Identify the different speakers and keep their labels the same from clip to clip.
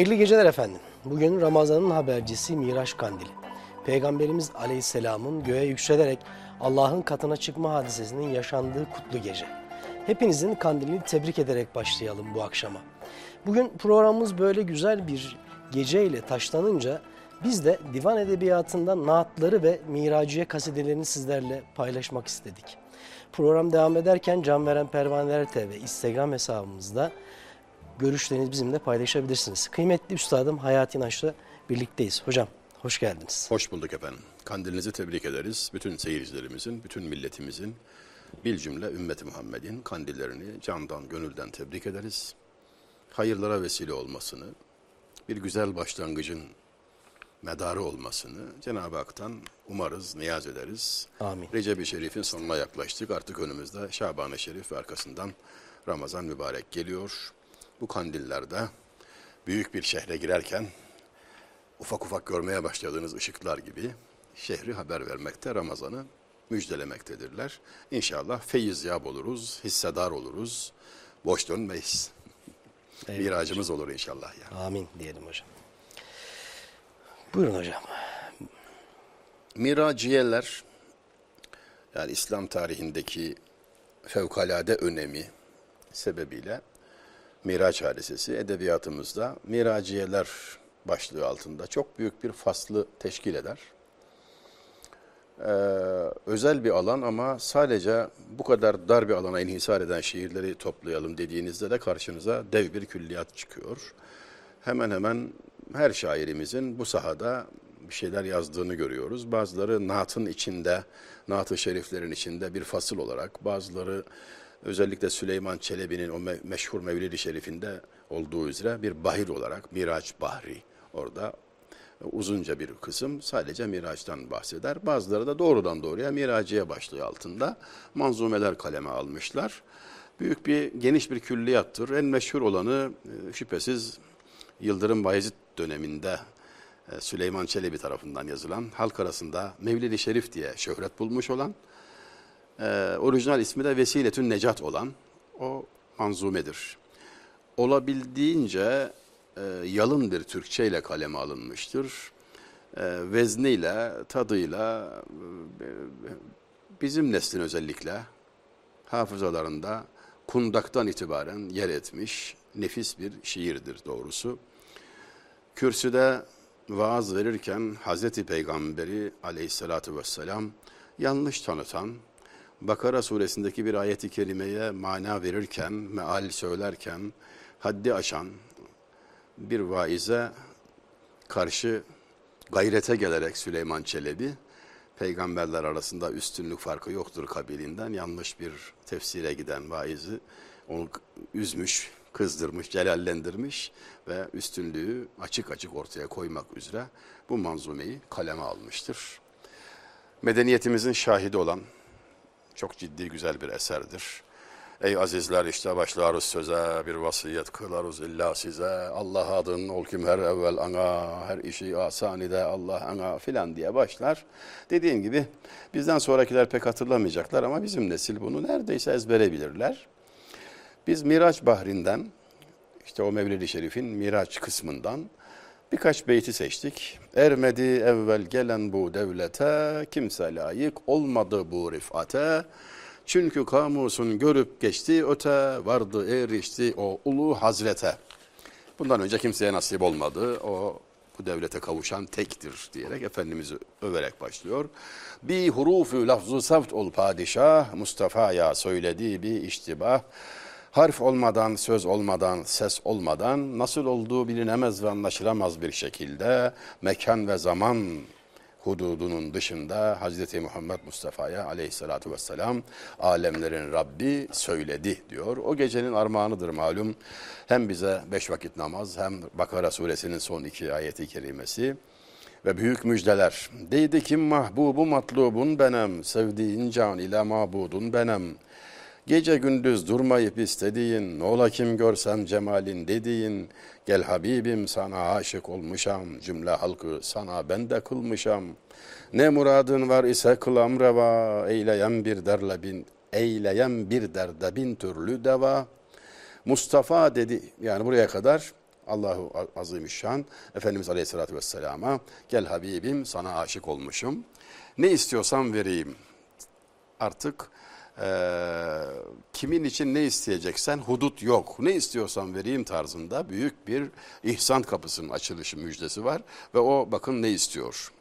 Speaker 1: Hayırlı geceler efendim. Bugün Ramazan'ın habercisi Miraç Kandili. Peygamberimiz Aleyhisselam'ın göğe yükselerek Allah'ın katına çıkma hadisesinin yaşandığı kutlu gece. Hepinizin kandilini tebrik ederek başlayalım bu akşama. Bugün programımız böyle güzel bir geceyle taşlanınca biz de divan edebiyatından naatları ve Miraciye kasidelerini sizlerle paylaşmak istedik. Program devam ederken Can Veren Pervaneler TV Instagram hesabımızda görüşlerinizi bizimle paylaşabilirsiniz. Kıymetli üstadım Hayati İnanç'la birlikteyiz. Hocam hoş geldiniz.
Speaker 2: Hoş bulduk efendim. Kandilinizi tebrik ederiz. Bütün seyircilerimizin, bütün milletimizin, bil cümle ümmeti Muhammed'in kandillerini candan, gönülden tebrik ederiz. Hayırlara vesile olmasını, bir güzel başlangıcın medarı olmasını Cenab-ı Hak'tan umarız, niyaz ederiz.
Speaker 1: Amin.
Speaker 2: Recep-i Şerif'in sonuna yaklaştık. Artık önümüzde Şaban-ı Şerif ve arkasından Ramazan mübarek geliyor. Bu kandillerde büyük bir şehre girerken ufak ufak görmeye başladığınız ışıklar gibi şehri haber vermekte, Ramazan'ı müjdelemektedirler. İnşallah feyiz yap oluruz, hissedar oluruz, boş dönmeyiz.
Speaker 1: Eyvallah.
Speaker 2: Miracımız olur inşallah ya.
Speaker 1: Amin diyelim hocam. Buyurun hocam.
Speaker 2: Miraciyeler yani İslam tarihindeki fevkalade önemi sebebiyle Miraç hadisesi edebiyatımızda Miraciyeler başlığı altında çok büyük bir faslı teşkil eder. Ee, özel bir alan ama sadece bu kadar dar bir alana inhisar eden şiirleri toplayalım dediğinizde de karşınıza dev bir külliyat çıkıyor. Hemen hemen her şairimizin bu sahada bir şeyler yazdığını görüyoruz. Bazıları naatın içinde, naat-ı şeriflerin içinde bir fasıl olarak, bazıları özellikle Süleyman Çelebi'nin o me- meşhur Mevlid-i Şerif'inde olduğu üzere bir bahir olarak Miraç Bahri orada uzunca bir kısım sadece Miraç'tan bahseder. Bazıları da doğrudan doğruya Miraciye başlığı altında manzumeler kaleme almışlar. Büyük bir geniş bir külliyattır. En meşhur olanı e, şüphesiz Yıldırım Bayezid döneminde e, Süleyman Çelebi tarafından yazılan halk arasında Mevlid-i Şerif diye şöhret bulmuş olan e, orijinal ismi de Vesiletün Necat olan o manzumedir. Olabildiğince e, yalın bir Türkçe ile kaleme alınmıştır. E, vezniyle, tadıyla e, bizim neslin özellikle hafızalarında kundaktan itibaren yer etmiş nefis bir şiirdir doğrusu. Kürsüde vaaz verirken Hazreti Peygamberi aleyhissalatu vesselam yanlış tanıtan, Bakara suresindeki bir ayeti kerimeye mana verirken, meal söylerken haddi aşan bir vaize karşı gayrete gelerek Süleyman Çelebi, peygamberler arasında üstünlük farkı yoktur kabilinden yanlış bir tefsire giden vaizi onu üzmüş, kızdırmış, celallendirmiş ve üstünlüğü açık açık ortaya koymak üzere bu manzumeyi kaleme almıştır. Medeniyetimizin şahidi olan çok ciddi güzel bir eserdir. Ey azizler işte başlarız söze bir vasiyet kılarız illa size. Allah adın ol kim her evvel ana her işi asanide Allah ana filan diye başlar. Dediğim gibi bizden sonrakiler pek hatırlamayacaklar ama bizim nesil bunu neredeyse ezbere bilirler. Biz Miraç Bahri'nden işte o Mevlid-i Şerif'in Miraç kısmından birkaç beyti seçtik. Ermedi evvel gelen bu devlete kimse layık olmadı bu rifate. Çünkü kamusun görüp geçti öte vardı erişti o ulu hazrete. Bundan önce kimseye nasip olmadı. O bu devlete kavuşan tektir diyerek Efendimiz'i överek başlıyor. Bir hurufu lafzu saft ol padişah Mustafa'ya söylediği bir iştibah. Harf olmadan, söz olmadan, ses olmadan nasıl olduğu bilinemez ve anlaşılamaz bir şekilde mekan ve zaman hududunun dışında Hazreti Muhammed Mustafa'ya aleyhissalatu vesselam alemlerin Rabbi söyledi diyor. O gecenin armağanıdır malum. Hem bize beş vakit namaz hem Bakara suresinin son iki ayeti kerimesi ve büyük müjdeler. Deydi kim mahbubu matlubun benem, sevdiğin can ile mabudun benem. Gece gündüz durmayıp istediğin, ola kim görsem cemalin dediğin, gel Habibim sana aşık olmuşam, cümle halkı sana ben de kılmışam. Ne muradın var ise kılam reva, eyleyen bir derle bin, eyleyen bir derde bin türlü deva. Mustafa dedi, yani buraya kadar Allahu Azimüşşan Efendimiz Aleyhisselatü Vesselam'a gel Habibim sana aşık olmuşum. Ne istiyorsan vereyim. Artık eee, kimin için ne isteyeceksen hudut yok. Ne istiyorsan vereyim tarzında büyük bir ihsan kapısının açılışı müjdesi var. Ve o bakın ne istiyor.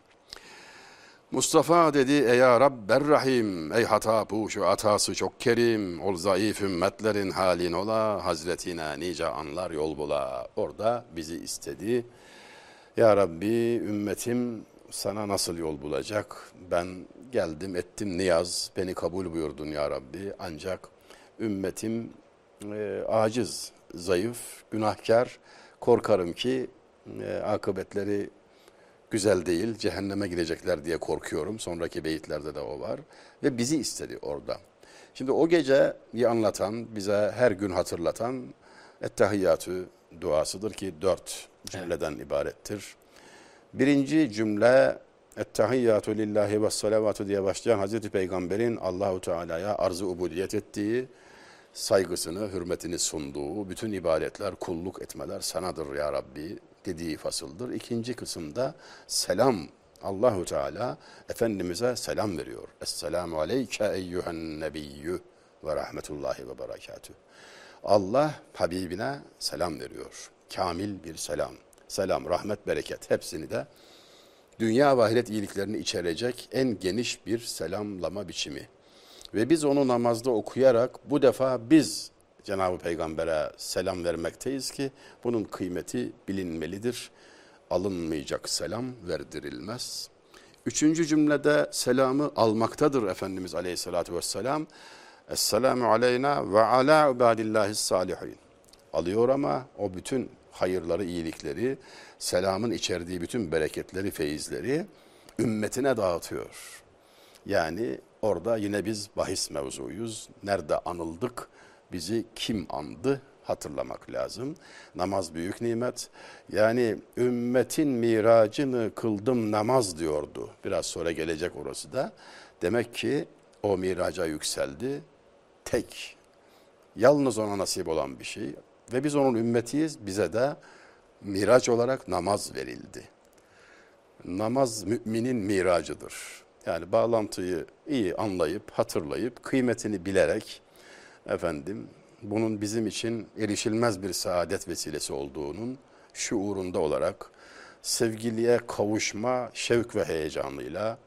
Speaker 2: Mustafa dedi ey ya Rab Rahim ey hata puşu atası çok kerim ol zayıf ümmetlerin halin ola hazretine nice anlar yol bula orada bizi istedi ya Rabbi ümmetim sana nasıl yol bulacak ben geldim ettim niyaz beni kabul buyurdun ya Rabbi ancak ümmetim e, aciz zayıf günahkar korkarım ki e, akıbetleri güzel değil, cehenneme gidecekler diye korkuyorum. Sonraki beyitlerde de o var. Ve bizi istedi orada. Şimdi o geceyi anlatan, bize her gün hatırlatan Ettehiyyatü duasıdır ki dört cümleden ibarettir. Birinci cümle Ettehiyyatü lillahi ve salavatu diye başlayan Hazreti Peygamber'in Allahu Teala'ya arz-ı ubudiyet ettiği, saygısını, hürmetini sunduğu bütün ibadetler, kulluk etmeler sanadır ya Rabbi dediği fasıldır. İkinci kısımda selam Allahu Teala Efendimiz'e selam veriyor. Esselamu aleyke eyyühen nebiyyü ve rahmetullahi ve berekatüh. Allah Habibine selam veriyor. Kamil bir selam. Selam, rahmet, bereket hepsini de dünya ve ahiret iyiliklerini içerecek en geniş bir selamlama biçimi. Ve biz onu namazda okuyarak bu defa biz Cenab-ı Peygamber'e selam vermekteyiz ki bunun kıymeti bilinmelidir. Alınmayacak selam verdirilmez. Üçüncü cümlede selamı almaktadır Efendimiz Aleyhisselatü Vesselam. Esselamu aleyna ve ala ibadillahi salihin. Alıyor ama o bütün hayırları, iyilikleri, selamın içerdiği bütün bereketleri, feyizleri ümmetine dağıtıyor. Yani orada yine biz bahis mevzuyuz. Nerede anıldık? bizi kim andı hatırlamak lazım. Namaz büyük nimet. Yani ümmetin miracını kıldım namaz diyordu. Biraz sonra gelecek orası da. Demek ki o miraca yükseldi. Tek, yalnız ona nasip olan bir şey. Ve biz onun ümmetiyiz. Bize de miraç olarak namaz verildi. Namaz müminin miracıdır. Yani bağlantıyı iyi anlayıp, hatırlayıp, kıymetini bilerek, efendim bunun bizim için erişilmez bir saadet vesilesi olduğunun şuurunda olarak sevgiliye kavuşma şevk ve heyecanıyla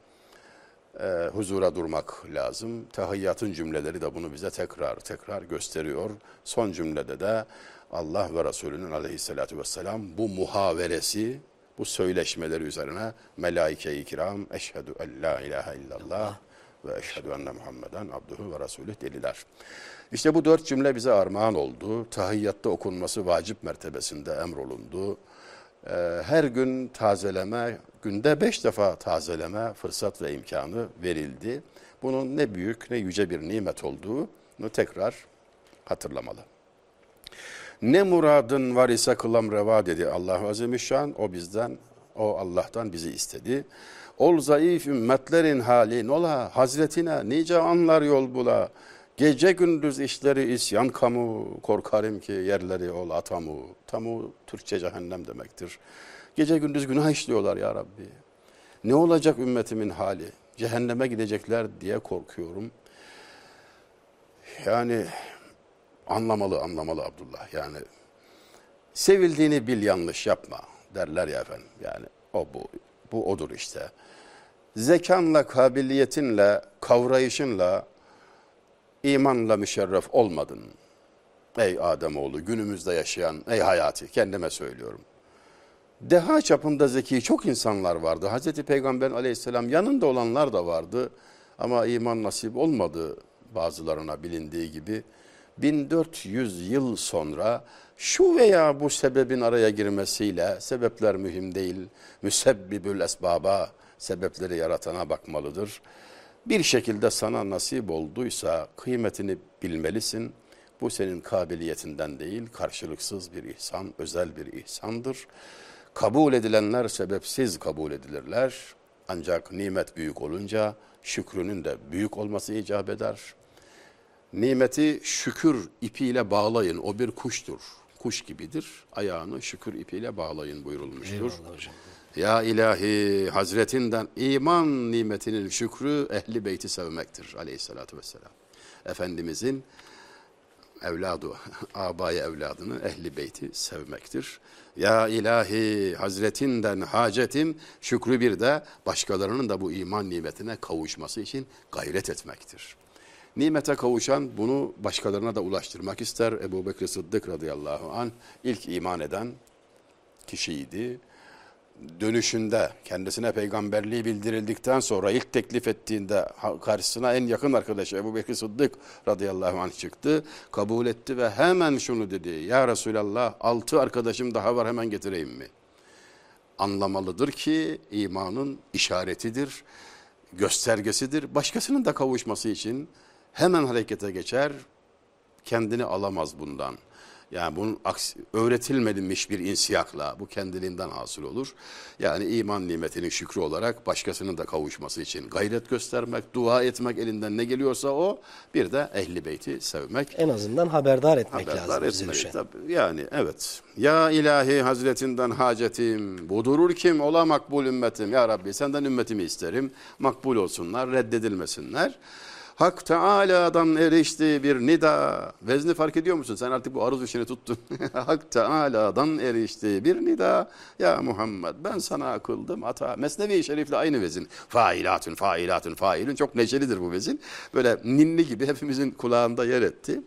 Speaker 2: e, huzura durmak lazım. Tahiyyatın cümleleri de bunu bize tekrar tekrar gösteriyor. Son cümlede de Allah ve Resulünün aleyhissalatü vesselam bu muhaveresi, bu söyleşmeleri üzerine melaike-i kiram eşhedü en la ilahe illallah ve eşhedü enne Muhammeden abduhu ve resulüh dediler. İşte bu dört cümle bize armağan oldu. Tahiyyatta okunması vacip mertebesinde emrolundu. Ee, her gün tazeleme, günde beş defa tazeleme fırsat ve imkanı verildi. Bunun ne büyük ne yüce bir nimet olduğunu tekrar hatırlamalı. Ne muradın var ise kılam reva dedi Allah Azimüşşan. O bizden, o Allah'tan bizi istedi. Ol zayıf ümmetlerin hali nola, hazretine nice anlar yol bula. Gece gündüz işleri isyan kamu, korkarım ki yerleri ol atamu. Tamu Türkçe cehennem demektir. Gece gündüz günah işliyorlar ya Rabbi. Ne olacak ümmetimin hali? Cehenneme gidecekler diye korkuyorum. Yani anlamalı, anlamalı Abdullah. Yani sevildiğini bil yanlış yapma derler ya efendim. Yani o bu, bu odur işte. Zekanla, kabiliyetinle, kavrayışınla, imanla müşerref olmadın. Ey Ademoğlu günümüzde yaşayan, ey hayati kendime söylüyorum. Deha çapında zeki çok insanlar vardı. Hazreti Peygamber aleyhisselam yanında olanlar da vardı. Ama iman nasip olmadı bazılarına bilindiği gibi. 1400 yıl sonra şu veya bu sebebin araya girmesiyle sebepler mühim değil. Müsebbibül esbaba sebepleri yaratana bakmalıdır bir şekilde sana nasip olduysa kıymetini bilmelisin. Bu senin kabiliyetinden değil, karşılıksız bir ihsan, özel bir ihsandır. Kabul edilenler sebepsiz kabul edilirler. Ancak nimet büyük olunca şükrünün de büyük olması icap eder. Nimeti şükür ipiyle bağlayın, o bir kuştur. kuş gibidir. Ayağını şükür ipiyle bağlayın buyurulmuştur.
Speaker 1: Eyvallah hocam.
Speaker 2: Ya ilahi hazretinden iman nimetinin şükrü ehli beyti sevmektir aleyhissalatü vesselam. Efendimizin evladı, abayı evladını, ehli beyti sevmektir. Ya ilahi hazretinden hacetim şükrü bir de başkalarının da bu iman nimetine kavuşması için gayret etmektir. Nimete kavuşan bunu başkalarına da ulaştırmak ister. Ebu Bekir Sıddık radıyallahu an ilk iman eden kişiydi dönüşünde kendisine peygamberliği bildirildikten sonra ilk teklif ettiğinde karşısına en yakın arkadaşı Ebu Bekir Sıddık radıyallahu anh çıktı. Kabul etti ve hemen şunu dedi. Ya Resulallah altı arkadaşım daha var hemen getireyim mi? Anlamalıdır ki imanın işaretidir, göstergesidir. Başkasının da kavuşması için hemen harekete geçer, kendini alamaz bundan. Yani bunun aksi, öğretilmemiş bir insiyakla bu kendiliğinden hasıl olur. Yani iman nimetinin şükrü olarak başkasının da kavuşması için gayret göstermek, dua etmek elinden ne geliyorsa o. Bir de ehli beyti sevmek.
Speaker 1: En azından haberdar etmek
Speaker 2: Haberdar
Speaker 1: lazım bize
Speaker 2: etmek.
Speaker 1: düşen.
Speaker 2: Tabii, yani evet. Ya ilahi hazretinden hacetim, budurur kim ola makbul ümmetim. Ya Rabbi senden ümmetimi isterim. Makbul olsunlar, reddedilmesinler. Hak Teala'dan erişti bir nida. Vezni fark ediyor musun? Sen artık bu aruz işini tuttun. Hak Teala'dan erişti bir nida. Ya Muhammed ben sana kıldım ata. Mesnevi-i Şerif'le aynı vezin. Failatün, failatün, failün. Çok neşelidir bu vezin. Böyle ninni gibi hepimizin kulağında yer etti.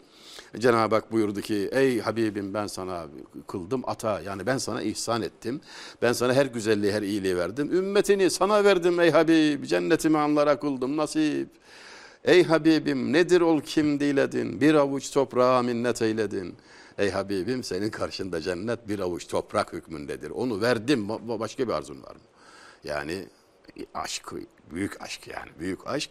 Speaker 2: Cenab-ı Hak buyurdu ki ey Habibim ben sana kıldım ata yani ben sana ihsan ettim. Ben sana her güzelliği her iyiliği verdim. Ümmetini sana verdim ey Habib cennetimi anlara kıldım nasip. Ey Habibim nedir ol kim diledin bir avuç toprağa minnet eyledin. Ey Habibim senin karşında cennet bir avuç toprak hükmündedir. Onu verdim ba- başka bir arzun var mı? Yani aşk, büyük aşk yani büyük aşk.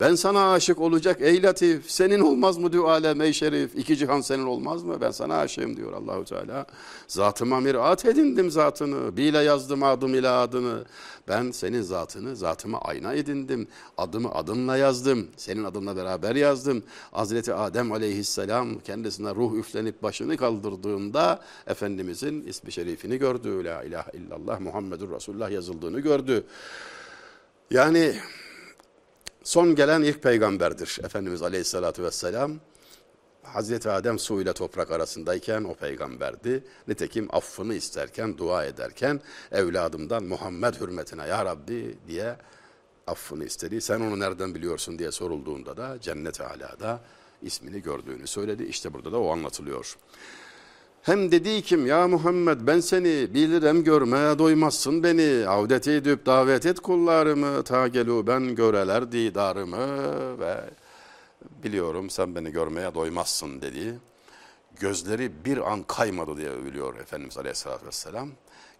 Speaker 2: Ben sana aşık olacak ey Latif. Senin olmaz mı diyor alem ey şerif. İki cihan senin olmaz mı? Ben sana aşığım diyor Allahu Teala. Zatıma mirat edindim zatını. Bile yazdım adım ile adını. Ben senin zatını zatıma ayna edindim. Adımı adımla yazdım. Senin adınla beraber yazdım. Hazreti Adem aleyhisselam kendisine ruh üflenip başını kaldırdığında Efendimizin ismi şerifini gördü. La ilahe illallah Muhammedur Resulullah yazıldığını gördü. Yani son gelen ilk peygamberdir Efendimiz Aleyhisselatü Vesselam. Hazreti Adem su ile toprak arasındayken o peygamberdi. Nitekim affını isterken, dua ederken evladımdan Muhammed hürmetine ya Rabbi diye affını istedi. Sen onu nereden biliyorsun diye sorulduğunda da cennet-i alada ismini gördüğünü söyledi. İşte burada da o anlatılıyor. Hem dedi kim ya Muhammed ben seni bilirim görmeye doymazsın beni. Avdet edip davet et kullarımı ta gelu ben göreler didarımı ve biliyorum sen beni görmeye doymazsın dedi. Gözleri bir an kaymadı diye övülüyor Efendimiz Aleyhisselatü Vesselam.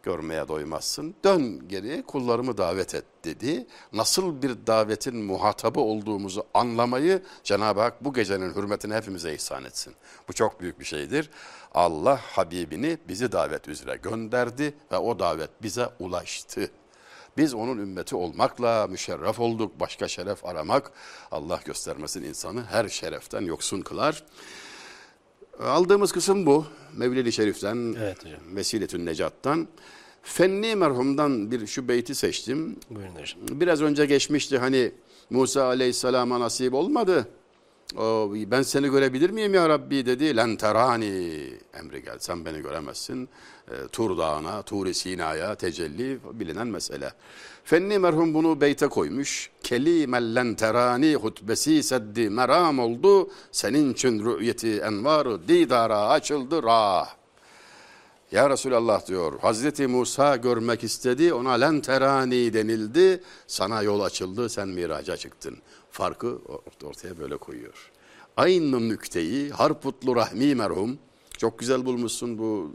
Speaker 2: Görmeye doymazsın. Dön geri kullarımı davet et dedi. Nasıl bir davetin muhatabı olduğumuzu anlamayı Cenab-ı Hak bu gecenin hürmetine hepimize ihsan etsin. Bu çok büyük bir şeydir. Allah Habibini bizi davet üzere gönderdi ve o davet bize ulaştı. Biz onun ümmeti olmakla müşerref olduk. Başka şeref aramak Allah göstermesin insanı her şereften yoksun kılar. Aldığımız kısım bu. Mevlid-i Şerif'ten,
Speaker 1: Evet hocam.
Speaker 2: Vesiletün Necat'tan. Fenni merhumdan bir şu beyti seçtim.
Speaker 1: Buyurun hocam.
Speaker 2: Biraz önce geçmişti hani Musa Aleyhisselam'a nasip olmadı. O, ben seni görebilir miyim ya Rabbi dedi. Len terani emri geldi. Sen beni göremezsin. E, Tur Dağı'na, Tur-i Sina'ya tecelli bilinen mesele. Fenni merhum bunu beyte koymuş. Kelimel len terani hutbesi seddi meram oldu. Senin için rü'yeti envarı didara açıldı rah. Ya Resulallah diyor, Hazreti Musa görmek istedi, ona len terani denildi, sana yol açıldı, sen miraca çıktın. Farkı ort- ortaya böyle koyuyor. Aynı nükteyi Harputlu Rahmi merhum, çok güzel bulmuşsun bu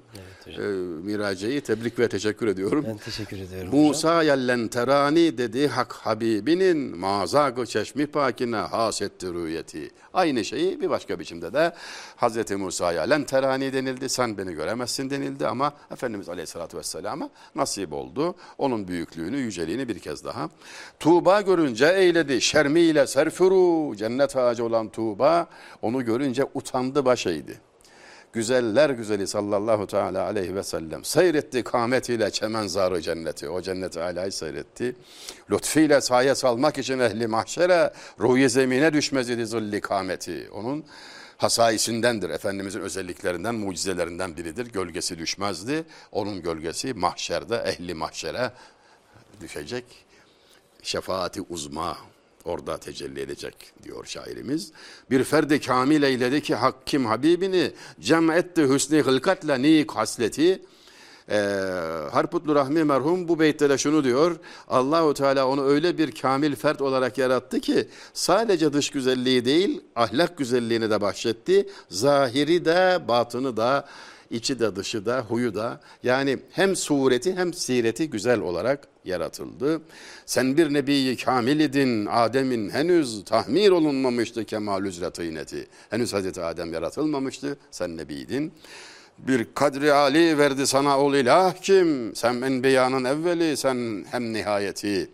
Speaker 1: Evet
Speaker 2: e, miracayı, tebrik ve teşekkür ediyorum.
Speaker 1: Ben teşekkür ediyorum.
Speaker 2: Musa yellen terani dedi hak Habibinin mazagı çeşmi pakine hasetti rüyeti. Aynı şeyi bir başka biçimde de Hazreti Musa'ya len terani denildi sen beni göremezsin denildi ama Efendimiz Aleyhisselatü Vesselam'a nasip oldu. Onun büyüklüğünü yüceliğini bir kez daha. Tuğba görünce eyledi şermiyle serfuru cennet ağacı olan Tuğba onu görünce utandı baş eğdi. Güzeller güzeli sallallahu teala aleyhi ve sellem seyretti kâmetiyle çemenzarı cenneti. O cenneti alâyı seyretti. Lütfiyle saye salmak için ehli mahşere ruhi zemine düşmez idi zilli kâmeti. Onun hasaisindendir. Efendimizin özelliklerinden, mucizelerinden biridir. Gölgesi düşmezdi. Onun gölgesi mahşerde ehli mahşere düşecek. Şefaati uzma orada tecelli edecek diyor şairimiz. Bir ferdi kamil eyledi ki Hakkim Habibini cem etti hüsnü hılkatle nik hasleti. Ee, Harputlu Rahmi merhum bu beytte de şunu diyor. Allahu Teala onu öyle bir kamil fert olarak yarattı ki sadece dış güzelliği değil ahlak güzelliğini de bahşetti. Zahiri de batını da içi de dışı da huyu da yani hem sureti hem sireti güzel olarak yaratıldı. Sen bir nebiyi kamil idin Adem'in henüz tahmir olunmamıştı kemal üzre tıyneti. Henüz Hazreti Adem yaratılmamıştı sen nebiydin. Bir kadri ali verdi sana ol ilah kim? Sen enbiyanın evveli sen hem nihayeti.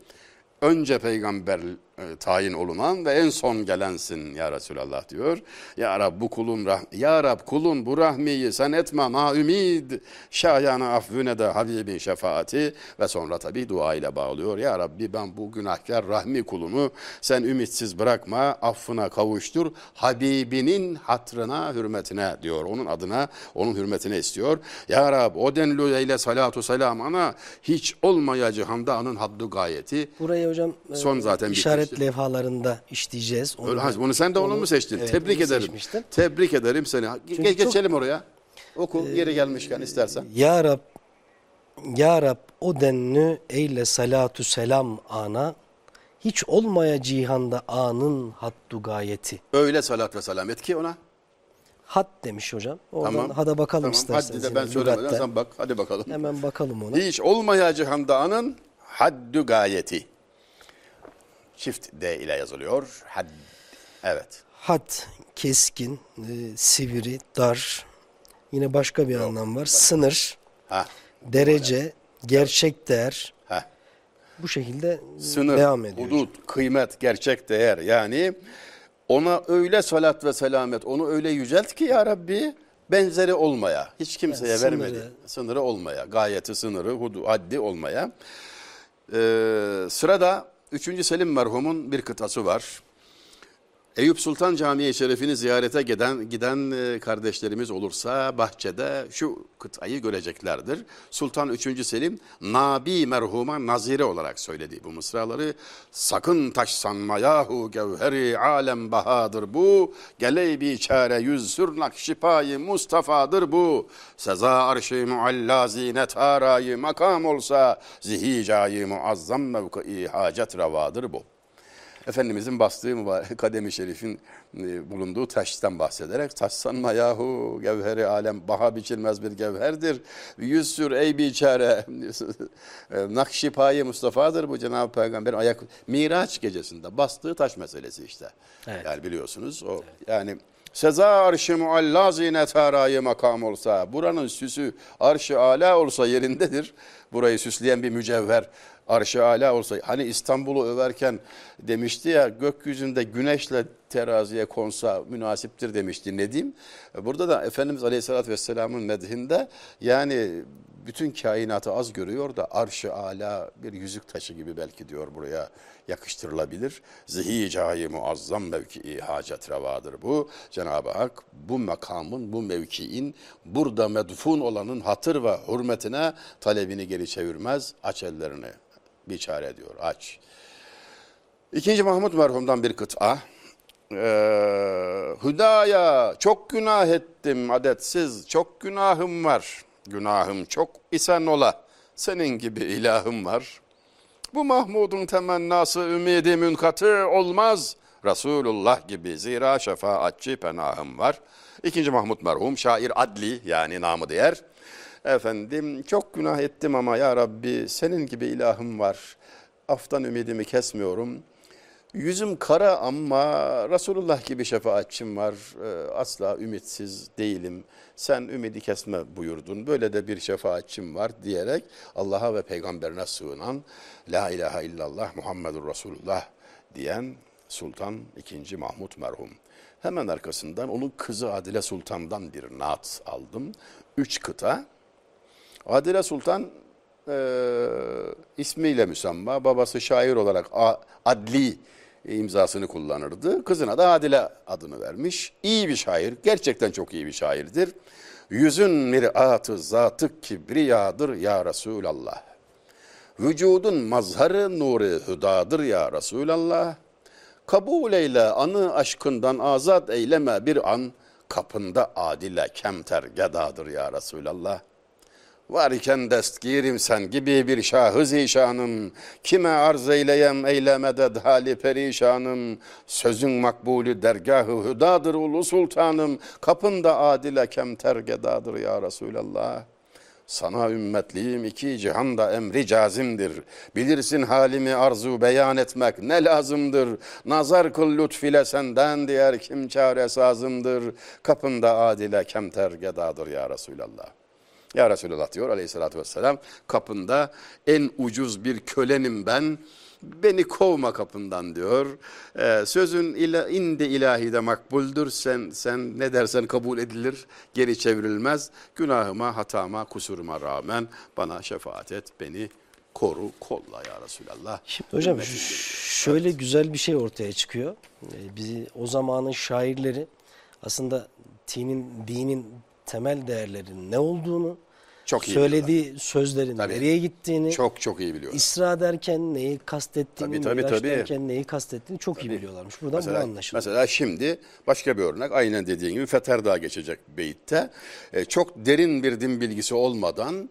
Speaker 2: Önce peygamber e, tayin olunan ve en son gelensin ya Resulallah diyor. Ya Rab bu kulun rah Ya Rab kulun bu rahmiyi sen etme ma ümid. Şayanı affüne de Habibin şefaati ve sonra tabi dua ile bağlıyor. Ya Rabbi ben bu günahkar rahmi kulunu sen ümitsiz bırakma affına kavuştur. Habibinin hatrına hürmetine diyor. Onun adına onun hürmetine istiyor. Ya Rab o denli eyle salatu selam ana hiç olmaya cihanda anın haddu gayeti.
Speaker 1: Burayı hocam e,
Speaker 2: Son zaten
Speaker 1: işaret
Speaker 2: bitmişti.
Speaker 1: levhalarında işleyeceğiz. Onu
Speaker 2: Öyle, ha, bunu sen de onu,
Speaker 1: onu-
Speaker 2: mu seçtin?
Speaker 1: evet,
Speaker 2: Tebrik
Speaker 1: onu
Speaker 2: ederim.
Speaker 1: seçmiştim.
Speaker 2: Tebrik ederim seni.
Speaker 1: Çünkü
Speaker 2: ge-
Speaker 1: çok-
Speaker 2: geçelim oraya. Oku yeri gelmişken istersen.
Speaker 1: Ya Rab, Ya Rab o denli eyle salatu selam ana, hiç olmaya cihanda anın haddu gayeti.
Speaker 2: Öyle salat ve selam et ki ona.
Speaker 1: Had demiş hocam. Oradan
Speaker 2: Tamam.
Speaker 1: hada bakalım
Speaker 2: tamam.
Speaker 1: isterseniz.
Speaker 2: Hadi de ben söylemeden sen bak. Hadi bakalım.
Speaker 1: Hemen bakalım ona.
Speaker 2: Hiç olmaya cihanda anın haddü gayeti. Çift D ile yazılıyor. Had. Evet.
Speaker 1: Had, keskin, e, sivri, dar. Yine başka bir anlam var. Sınır,
Speaker 2: Ha.
Speaker 1: derece, gerçek değer.
Speaker 2: Ha.
Speaker 1: Bu şekilde
Speaker 2: Sınır,
Speaker 1: devam ediyor.
Speaker 2: hudut, kıymet, gerçek değer. Yani ona öyle salat ve selamet, onu öyle yücelt ki ya Rabbi benzeri olmaya, hiç kimseye
Speaker 1: Yani sınırı.
Speaker 2: vermedi. Sınırı olmaya, gayeti sınırı, hudu, haddi olmaya. Ee, sırada 3. Selim merhumun bir kıtası var. Eyüp Sultan Camii Şerifini ziyarete giden giden kardeşlerimiz olursa bahçede şu kıtayı göreceklerdir. Sultan 3. Selim Nabi merhuma nazire olarak söyledi bu mısraları. Sakın taş sanma yahu gevheri alem bahadır bu. Geley bir çare yüz sür nakşipayı Mustafa'dır bu. Seza arşı mualla zinet arayı makam olsa zihicayı muazzam mevkii hacet ravadır bu. Efendimizin bastığı mübarek kademi şerifin e, bulunduğu taştan bahsederek taş sanma yahu gevheri alem baha biçilmez bir gevherdir. Yüz sür ey biçare E, Nakşipayi Mustafa'dır bu Cenab-ı Peygamber'in ayak Miraç gecesinde bastığı taş meselesi işte.
Speaker 1: Evet.
Speaker 2: Yani biliyorsunuz o yani Seza arşı mualla zinet harayı makam olsa, buranın süsü arşı ala olsa yerindedir. Burayı süsleyen bir mücevher arşı ala olsa. Hani İstanbul'u överken demişti ya gökyüzünde güneşle teraziye konsa münasiptir demişti Nedim. Burada da Efendimiz Aleyhisselatü Vesselam'ın medhinde yani bütün kainatı az görüyor da arşı ala bir yüzük taşı gibi belki diyor buraya yakıştırılabilir. Zihi cahi muazzam mevkii hacet revadır bu. Cenab-ı Hak bu makamın, bu mevkiin burada medfun olanın hatır ve hürmetine talebini geri çevirmez. Aç ellerini bir çare diyor aç. İkinci Mahmud merhumdan bir kıta. Ee, Hüdaya çok günah ettim adetsiz çok günahım var. Günahım çok isen ola senin gibi ilahım var. Bu Mahmud'un temennası ümidi münkatı olmaz. Resulullah gibi zira şefaatçi penahım var. İkinci Mahmud merhum şair adli yani namı değer. Efendim çok günah ettim ama ya Rabbi senin gibi ilahım var. Aftan ümidimi kesmiyorum. Yüzüm kara ama Resulullah gibi şefaatçim var. Ee, Asla ümitsiz değilim. Sen ümidi kesme buyurdun. Böyle de bir şefaatçim var diyerek Allah'a ve peygamberine sığınan La ilahe illallah Muhammedur Resulullah diyen Sultan II. Mahmud merhum. Hemen arkasından onun kızı Adile Sultan'dan bir naat aldım. Üç kıta. Adile Sultan e, ismiyle müsemma, babası şair olarak Adli imzasını kullanırdı. Kızına da Adile adını vermiş. İyi bir şair, gerçekten çok iyi bir şairdir. Yüzün miratı zatı kibriyadır ya Resulallah. Vücudun mazharı nuru hüdadır ya Resulallah. Kabul eyle anı aşkından azat eyleme bir an. Kapında adile kemter gedadır ya Resulallah. Var iken destgirim sen gibi bir şahı zişanım. Kime arz eyleyem eylemede hali perişanım. Sözün makbulü dergahı hüdadır ulu sultanım. Kapında adile kemter gedadır ya Resulallah. Sana ümmetliyim iki cihanda emri cazimdir. Bilirsin halimi arzu beyan etmek ne lazımdır. Nazar kıl lütfile senden diğer kim çare. Kapında adile kemter gedadır ya Resulallah. Ya Resulallah diyor aleyhissalatü vesselam kapında en ucuz bir kölenim ben. Beni kovma kapından diyor. Ee, sözün ila, indi ilahide makbuldür. Sen sen ne dersen kabul edilir. Geri çevrilmez. Günahıma, hatama, kusuruma rağmen bana şefaat et. Beni koru, kolla ya Resulallah.
Speaker 1: Şimdi hocam
Speaker 2: Ümmetim
Speaker 1: şöyle güzel bir şey ortaya çıkıyor. Ee, Bizi o zamanın şairleri aslında dinin, dinin temel değerlerinin ne olduğunu,
Speaker 2: Çok iyi
Speaker 1: söylediği sözlerin
Speaker 2: Tabii.
Speaker 1: nereye gittiğini,
Speaker 2: Çok çok iyi biliyorum.
Speaker 1: İsra derken neyi kastettiğini,
Speaker 2: Tabii, tabii, tabii.
Speaker 1: derken neyi kastettiğini çok iyi biliyorlarmış. Buradan bu
Speaker 2: Mesela,
Speaker 1: anlaşılıyor.
Speaker 2: mesela şimdi başka bir örnek aynen dediğin gibi Feterdağ geçecek beyitte. E, çok derin bir din bilgisi olmadan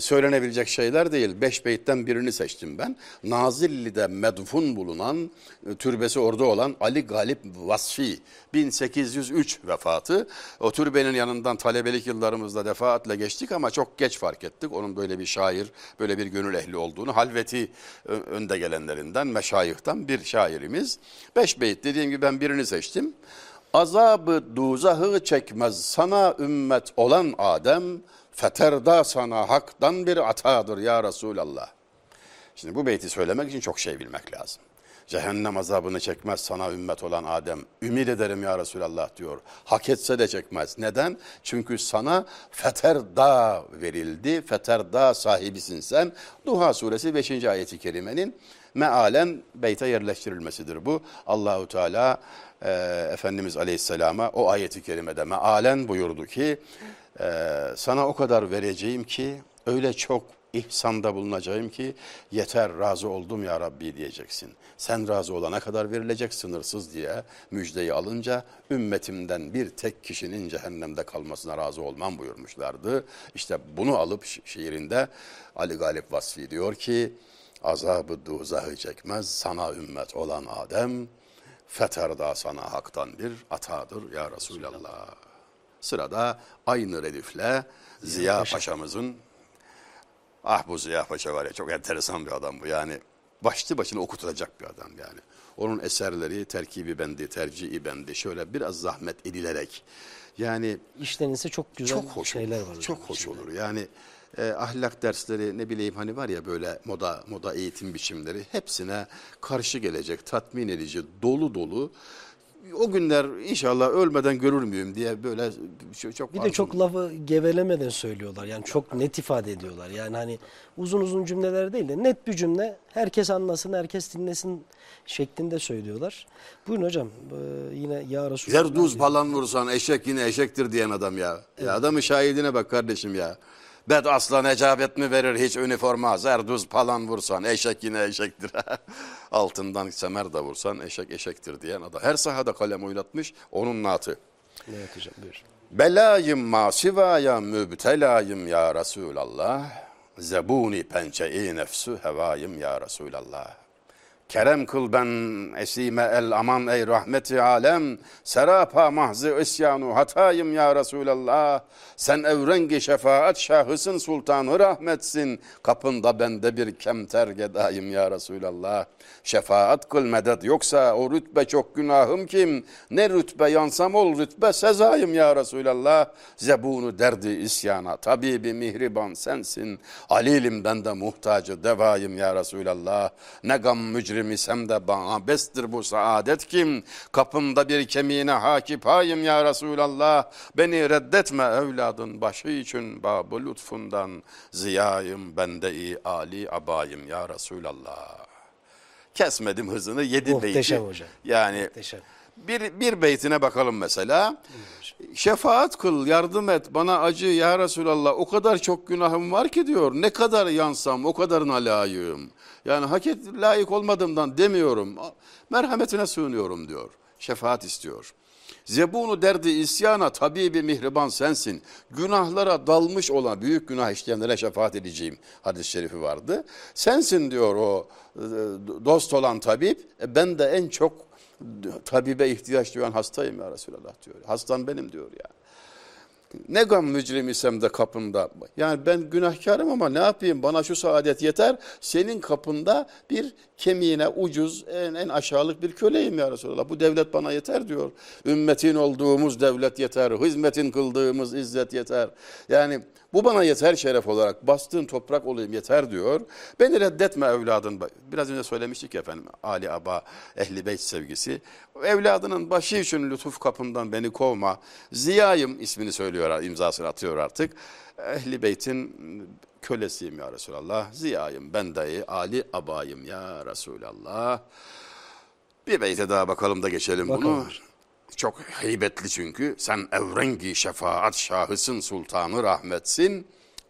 Speaker 2: söylenebilecek şeyler değil. Beş beyitten birini seçtim ben. Nazilli'de medfun bulunan, e, türbesi orada olan Ali Galip Vasfi 1803 vefatı. O türbenin yanından talebelik yıllarımızda defaatle geçtik ama çok geç fark ettik. Onun böyle bir şair, böyle bir gönül ehli olduğunu. Halveti ö- önde gelenlerinden, meşayihtan bir şairimiz. Beş beyit dediğim gibi ben birini seçtim. Azabı duzahı çekmez sana ümmet olan Adem, feterda sana haktan bir atadır ya Resulallah. Şimdi bu beyti söylemek için çok şey bilmek lazım. Cehennem azabını çekmez sana ümmet olan Adem. Ümit ederim ya Resulallah diyor. Hak etse de çekmez. Neden? Çünkü sana feterda verildi. Feterda sahibisin sen. Duha suresi 5. ayeti kerimenin mealen beyte yerleştirilmesidir bu. Allahu Teala e, Efendimiz Aleyhisselam'a o ayeti kerimede mealen buyurdu ki e, sana o kadar vereceğim ki öyle çok ihsanda bulunacağım ki yeter razı oldum ya Rabbi diyeceksin. Sen razı olana kadar verilecek sınırsız diye müjdeyi alınca ümmetimden bir tek kişinin cehennemde kalmasına razı olmam buyurmuşlardı. İşte bunu alıp şi- şiirinde Ali Galip Vasfi diyor ki azabı duzahı çekmez sana ümmet olan Adem feterda sana haktan bir atadır ya Resulallah. Sırada aynı redifle Ziya Paşa'mızın Ah bu Ziya Paşa var ya çok enteresan bir adam bu yani. Başlı başına okutulacak bir adam yani. Onun eserleri terkibi bendi, tercihi bendi şöyle biraz zahmet edilerek yani
Speaker 1: İşlenirse çok güzel
Speaker 2: çok hoş
Speaker 1: şeyler
Speaker 2: olur.
Speaker 1: var.
Speaker 2: Çok hoş
Speaker 1: içinde.
Speaker 2: olur. Yani e, ahlak dersleri ne bileyim hani var ya böyle moda moda eğitim biçimleri hepsine karşı gelecek, tatmin edici, dolu dolu. O günler inşallah ölmeden görür müyüm diye böyle çok, çok
Speaker 1: Bir de çok lafı gevelemeden söylüyorlar. Yani çok net ifade ediyorlar. Yani hani uzun uzun cümleler değil de net bir cümle herkes anlasın, herkes dinlesin şeklinde söylüyorlar. Buyurun hocam. Ee, yine ya Resulallah.
Speaker 2: Zerduz falan vursan eşek yine eşektir diyen adam ya. ya adamın şahidine bak kardeşim ya. Bed aslan ecabet mi verir hiç üniforma. Zerduz falan vursan eşek yine eşektir. Altından semer de vursan eşek eşektir diyen adam. Her sahada kalem oynatmış onun natı.
Speaker 1: Evet hocam buyur.
Speaker 2: Belayım masivaya mübtelayım ya Resulallah. Zebuni pençe-i nefsü hevayım ya Resulallah. Kerem kıl ben esime el aman ey rahmeti alem. Serapa mahzı isyanu hatayım ya Resulallah. Sen evrengi şefaat şahısın sultanı rahmetsin. Kapında bende bir kemter gedayım ya Resulallah. Şefaat kıl medet yoksa o rütbe çok günahım kim? Ne rütbe yansam ol rütbe sezayım ya Resulallah. Zebunu derdi isyana tabibi mihriban sensin. Alilim ben de muhtacı devayım ya Resulallah. Ne gam mücrim mücrim isem de bana bestir bu saadet kim? Kapımda bir kemiğine hakipayım ya Resulallah. Beni reddetme evladın başı için babı lütfundan. Ziyayım bende iyi Ali abayım ya Resulallah. Kesmedim hızını yedi
Speaker 1: Muhteşem
Speaker 2: beyti.
Speaker 1: hocam.
Speaker 2: Yani
Speaker 1: Muhteşem.
Speaker 2: bir, bir beytine bakalım mesela. Şefaat kıl, yardım et, bana acı ya Resulallah. O kadar çok günahım var ki diyor. Ne kadar yansam o kadarına layığım. Yani hak et, layık olmadığımdan demiyorum. Merhametine sığınıyorum diyor. Şefaat istiyor. Zebunu derdi isyana tabibi mihriban sensin. Günahlara dalmış olan büyük günah işleyenlere şefaat edeceğim hadis-i şerifi vardı. Sensin diyor o e, dost olan tabip. E, ben de en çok tabibe ihtiyaç duyan hastayım ya Resulallah diyor. Hastam benim diyor ya. Ne gam mücrim isem de kapında. Yani ben günahkarım ama ne yapayım bana şu saadet yeter. Senin kapında bir kemiğine ucuz en, en aşağılık bir köleyim ya Resulallah. Bu devlet bana yeter diyor. Ümmetin olduğumuz devlet yeter. Hizmetin kıldığımız izzet yeter. Yani bu bana yeter şeref olarak. Bastığın toprak olayım yeter diyor. Beni reddetme evladın. Biraz önce söylemiştik efendim. Ali Aba, Ehli Beyt sevgisi. Evladının başı için lütuf kapından beni kovma. Ziyayım ismini söylüyor, imzasını atıyor artık. Ehli Beyt'in kölesiyim ya Resulallah. Ziyayım, ben dayı, Ali Abayım ya Resulallah. Bir beyte daha bakalım da geçelim
Speaker 1: Bakalım.
Speaker 2: bunu. Çok heybetli çünkü. Sen evrengi şefaat şahısın sultanı rahmetsin.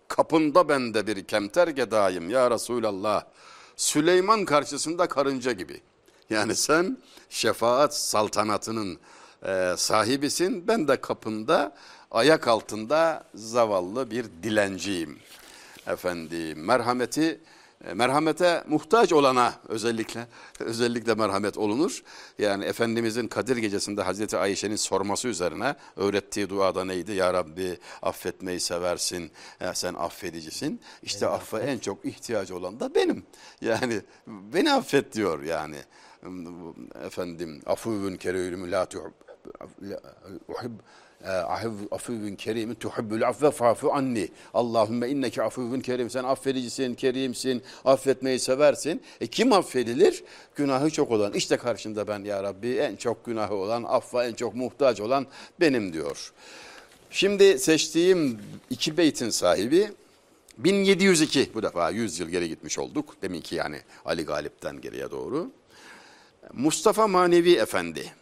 Speaker 2: Kapında bende bir kemter gedayım ya Resulallah. Süleyman karşısında karınca gibi. Yani sen şefaat saltanatının e, sahibisin. Ben de kapında ayak altında zavallı bir dilenciyim. Efendim merhameti merhamete muhtaç olana özellikle özellikle merhamet olunur. Yani Efendimizin Kadir gecesinde Hazreti Ayşe'nin sorması üzerine öğrettiği duada neydi? Ya Rabbi affetmeyi seversin, ya sen affedicisin. İşte affa en çok ihtiyacı olan da benim. Yani beni affet diyor yani. Efendim afuvun kerimü la tuhib uhib afuvun kerim tuhibbul afve fa'fu anni. Allahümme inneke afuvun kerim. Sen affedicisin, kerimsin, affetmeyi seversin. E kim affedilir? Günahı çok olan. İşte karşında ben ya Rabbi en çok günahı olan, affa en çok muhtaç olan benim diyor. Şimdi seçtiğim iki beytin sahibi 1702 bu defa 100 yıl geri gitmiş olduk. Deminki yani Ali Galip'ten geriye doğru. Mustafa Manevi Efendi.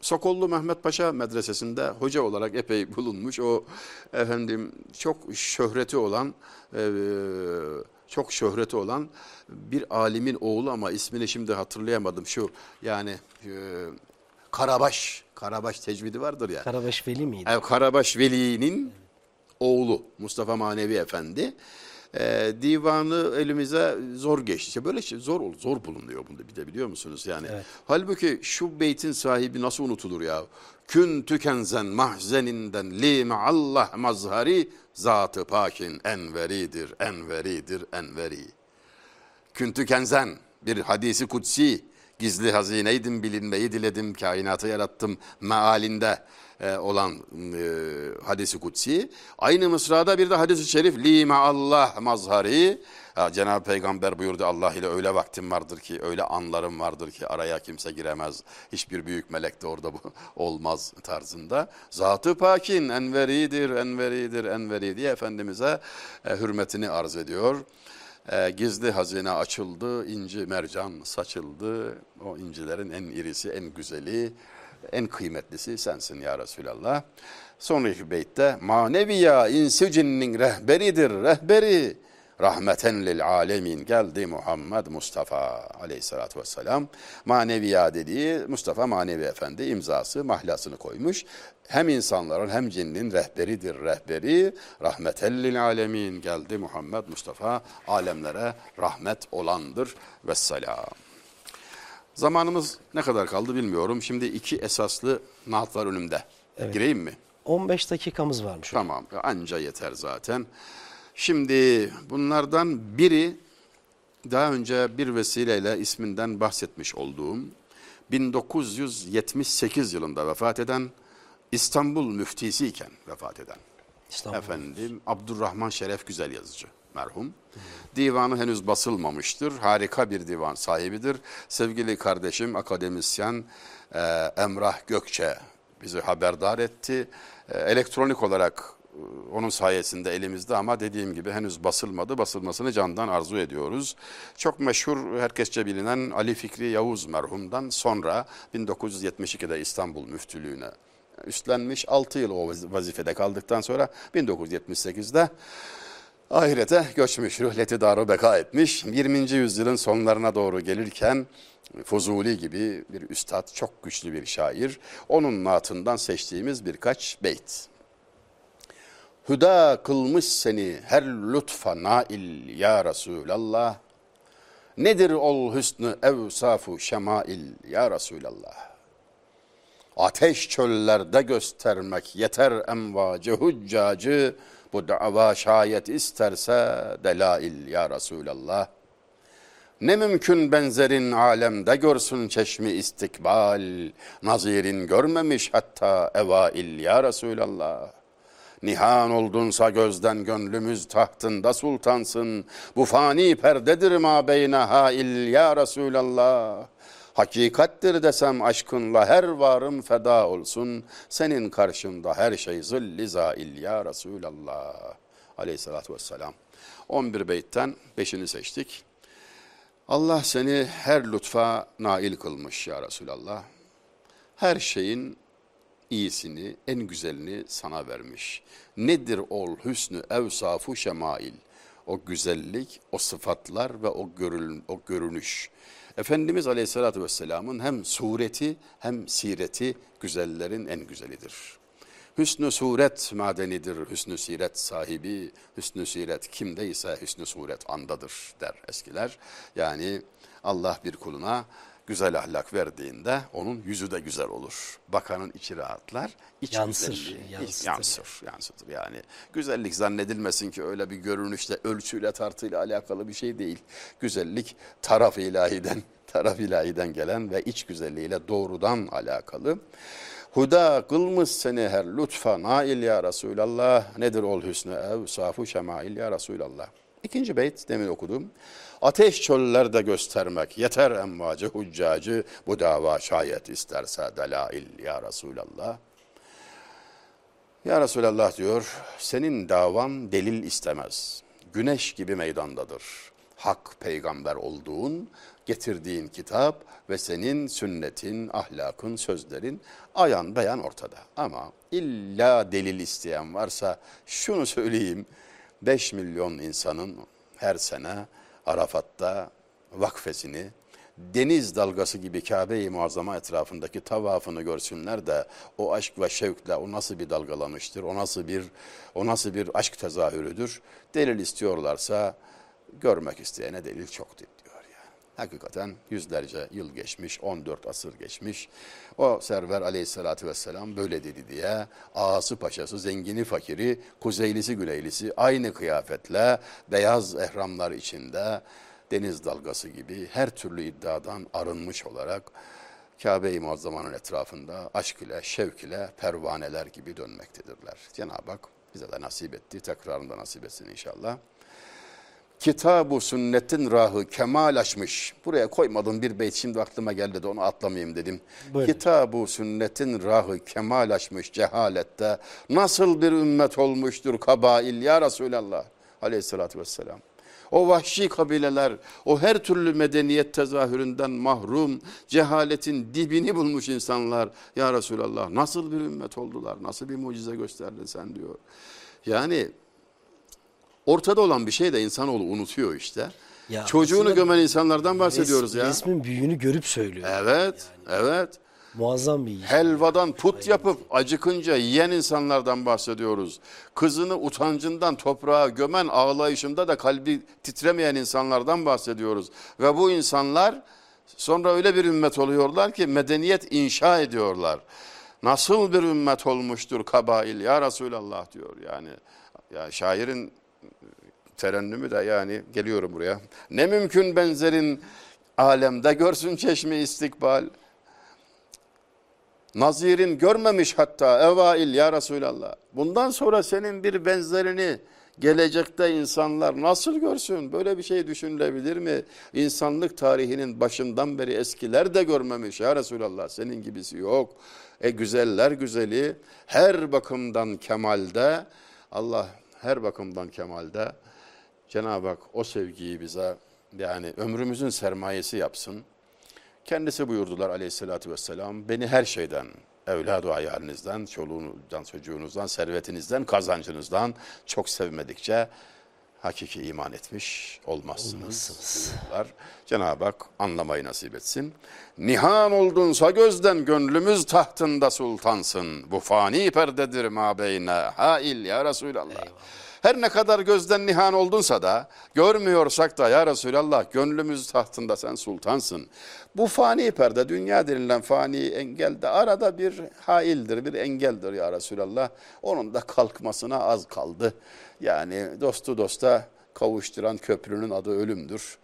Speaker 2: Sokollu Mehmet Paşa Medresesi'nde hoca olarak epey bulunmuş. O efendim çok şöhreti olan e, çok şöhreti olan bir alimin oğlu ama ismini şimdi hatırlayamadım. Şu yani e, Karabaş Karabaş tecvidi vardır ya.
Speaker 1: Karabaş Veli miydi?
Speaker 2: Ev Karabaş Veli'nin oğlu Mustafa Manevi Efendi. Ee, divanı elimize zor geçti. Böyle şey zor zor bulunuyor bunda bir de biliyor musunuz yani.
Speaker 1: Evet.
Speaker 2: Halbuki şu beytin sahibi nasıl unutulur ya? Kün tükenzen mahzeninden li Allah mazhari zatı pakin enveridir enveridir enveri. Küntü kenzen bir hadisi kutsi gizli hazineydim bilinmeyi diledim kainatı yarattım mealinde e, olan e, hadisi kutsi. Aynı mısrada bir de hadisi şerif lime Allah mazhari Ha, Cenab-ı Peygamber buyurdu Allah ile öyle vaktim vardır ki öyle anlarım vardır ki araya kimse giremez. Hiçbir büyük melek de orada bu olmaz tarzında. Zatı pakin enveridir enveridir enveri diye Efendimiz'e e, hürmetini arz ediyor. Gizli hazine açıldı, inci mercan saçıldı. O incilerin en irisi, en güzeli, en kıymetlisi sensin ya Resulallah. Sonraki beytte maneviya insi cinnin rehberidir, rehberi. Rahmeten lil alemin geldi Muhammed Mustafa aleyhissalatü vesselam. Maneviya dediği Mustafa Manevi Efendi imzası, mahlasını koymuş. Hem insanların hem cinnin rehberidir rehberi. Rahmeten lil alemin geldi Muhammed Mustafa alemlere rahmet olandır. Vesselam. Zamanımız ne kadar kaldı bilmiyorum. Şimdi iki esaslı naat var önümde. Gireyim mi?
Speaker 1: 15 dakikamız varmış.
Speaker 2: Tamam anca yeter zaten. Şimdi bunlardan biri daha önce bir vesileyle isminden bahsetmiş olduğum 1978 yılında vefat eden İstanbul müftisi iken vefat eden
Speaker 1: İstanbul.
Speaker 2: efendim Abdurrahman Şeref Güzel yazıcı. Merhum. Divanı henüz basılmamıştır. Harika bir divan sahibidir. Sevgili kardeşim akademisyen e, Emrah Gökçe bizi haberdar etti. E, elektronik olarak e, onun sayesinde elimizde ama dediğim gibi henüz basılmadı. Basılmasını candan arzu ediyoruz. Çok meşhur, herkesçe bilinen Ali Fikri Yavuz merhumdan sonra 1972'de İstanbul müftülüğüne üstlenmiş. 6 yıl o vazifede kaldıktan sonra 1978'de ahirete göçmüş, rühleti daru beka etmiş. 20. yüzyılın sonlarına doğru gelirken Fuzuli gibi bir üstad, çok güçlü bir şair. Onun natından seçtiğimiz birkaç beyt. Hüda kılmış seni her lütfa nail ya Resulallah. Nedir ol hüsnü evsafu şemail ya Resulallah. Ateş çöllerde göstermek yeter emvacı huccacı. Bu dava şayet isterse delail ya Resulallah. Ne mümkün benzerin alemde görsün çeşmi istikbal. Nazirin görmemiş hatta evail ya Resulallah. Nihan oldunsa gözden gönlümüz tahtında sultansın. Bu fani perdedir ma beyne hail ya Resulallah. Hakikattir desem aşkınla her varım feda olsun. Senin karşında her şey zilli zail ya Resulallah. Aleyhissalatü vesselam. 11 beytten 5'ini seçtik. Allah seni her lütfa nail kılmış ya Resulallah. Her şeyin iyisini, en güzelini sana vermiş. Nedir ol hüsnü evsafu şemail? O güzellik, o sıfatlar ve o, görül, o görünüş. Efendimiz Aleyhisselatü Vesselam'ın hem sureti hem sireti güzellerin en güzelidir. Hüsnü suret madenidir, hüsnü siret sahibi, hüsnü siret kimdeyse hüsnü suret andadır der eskiler. Yani Allah bir kuluna güzel ahlak verdiğinde onun yüzü de güzel olur. Bakanın içi rahatlar, iç
Speaker 1: Yansır,
Speaker 2: güzelliği
Speaker 1: yansıtır.
Speaker 2: yansır, yansıtır yani. Güzellik zannedilmesin ki öyle bir görünüşle, ölçüyle, tartıyla alakalı bir şey değil. Güzellik taraf ilahiden, taraf ilahiden gelen ve iç güzelliğiyle doğrudan alakalı. Huda kılmış seni her lütfa nail ya Resulallah. Nedir ol hüsnü ev safu şemail ya Resulallah. İkinci beyt demin okudum. Ateş çöllerde göstermek yeter emvacı huccacı bu dava şayet isterse delail ya Resulallah. Ya Resulallah diyor senin davan delil istemez. Güneş gibi meydandadır. Hak peygamber olduğun, getirdiğin kitap ve senin sünnetin, ahlakın, sözlerin ayan beyan ortada. Ama illa delil isteyen varsa şunu söyleyeyim. 5 milyon insanın her sene Arafat'ta vakfesini, deniz dalgası gibi Kabe-i Muazzama etrafındaki tavafını görsünler de o aşk ve şevkle o nasıl bir dalgalanıştır, o nasıl bir o nasıl bir aşk tezahürüdür. Delil istiyorlarsa görmek isteyene delil çok diyor. Hakikaten yüzlerce yıl geçmiş, 14 asır geçmiş. O server aleyhissalatü vesselam böyle dedi diye ağası paşası, zengini fakiri, kuzeylisi güleylisi aynı kıyafetle beyaz ehramlar içinde deniz dalgası gibi her türlü iddiadan arınmış olarak Kabe-i Muazzama'nın etrafında aşk ile, şevk ile pervaneler gibi dönmektedirler. Cenab-ı Hak bize de nasip etti, tekrarında nasip etsin inşallah. Kitab-ı sünnetin rahı kemal açmış. Buraya koymadım bir beyt şimdi aklıma geldi de onu atlamayayım dedim.
Speaker 1: Buyurun.
Speaker 2: Kitab-ı sünnetin rahı kemal açmış cehalette. Nasıl bir ümmet olmuştur kabail ya Resulallah aleyhissalatü vesselam. O vahşi kabileler, o her türlü medeniyet tezahüründen mahrum, cehaletin dibini bulmuş insanlar. Ya Resulallah nasıl bir ümmet oldular, nasıl bir mucize gösterdin sen diyor. Yani ortada olan bir şey de insanoğlu unutuyor işte.
Speaker 1: Ya
Speaker 2: Çocuğunu gömen insanlardan bahsediyoruz
Speaker 1: Res-
Speaker 2: ya.
Speaker 1: Resmin büyüğünü görüp söylüyor.
Speaker 2: Evet, evet.
Speaker 1: Muazzam bir iş.
Speaker 2: Helvadan put yapıp acıkınca yiyen insanlardan bahsediyoruz. Kızını utancından toprağa gömen ağlayışında da kalbi titremeyen insanlardan bahsediyoruz. Ve bu insanlar sonra öyle bir ümmet oluyorlar ki medeniyet inşa ediyorlar. Nasıl bir ümmet olmuştur kabail ya Resulallah diyor yani. Ya şairin terennümü de yani geliyorum buraya. Ne mümkün benzerin alemde görsün çeşmi istikbal. Nazirin görmemiş hatta evail ya Resulallah. Bundan sonra senin bir benzerini Gelecekte insanlar nasıl görsün? Böyle bir şey düşünülebilir mi? İnsanlık tarihinin başından beri eskiler de görmemiş ya Resulallah. Senin gibisi yok. E güzeller güzeli her bakımdan kemalde Allah her bakımdan kemalde Cenab-ı Hak o sevgiyi bize yani ömrümüzün sermayesi yapsın. Kendisi buyurdular aleyhissalatü vesselam beni her şeyden evladı hayalinizden, çoluğunuzdan, çocuğunuzdan, servetinizden, kazancınızdan çok sevmedikçe hakiki iman etmiş olmazsınız.
Speaker 1: Olmazsınız.
Speaker 2: Cenab-ı Hak anlamayı nasip etsin. Nihan oldunsa gözden gönlümüz tahtında sultansın. Bu fani perdedir mabeyne hail ya Resulallah. Her ne kadar gözden nihan oldunsa da görmüyorsak da ya Resulallah gönlümüz tahtında sen sultansın. Bu fani perde dünya denilen fani engel de arada bir haildir bir engeldir ya Resulallah. Onun da kalkmasına az kaldı. Yani dostu dosta kavuşturan köprünün adı ölümdür.